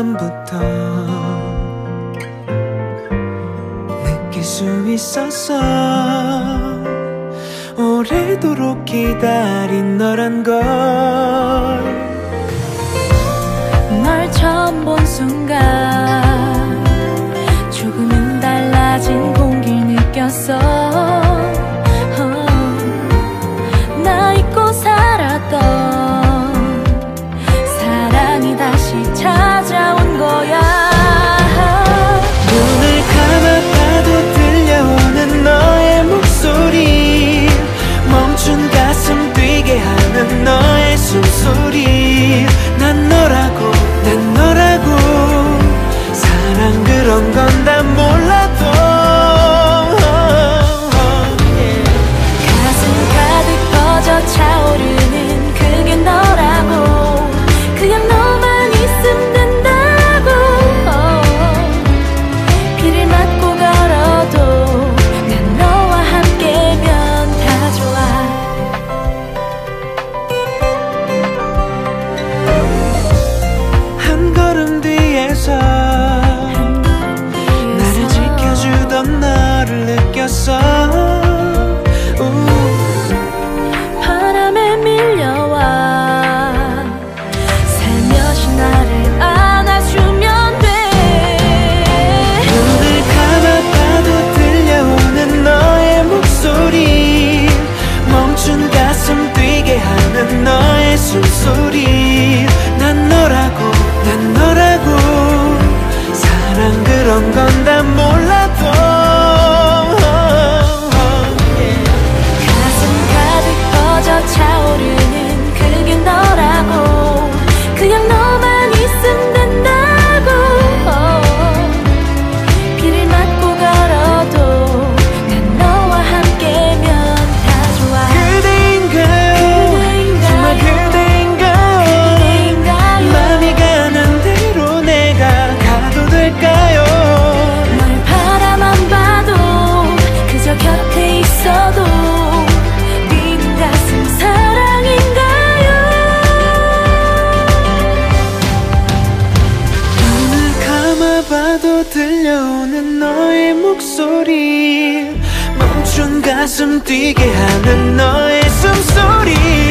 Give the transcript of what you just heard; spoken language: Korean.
처음부터 느낄 수 있었어 오래도록 기다린 너란 걸. 너의 목소리. 멈춘 가슴 뛰게 하는 너의 숨소리.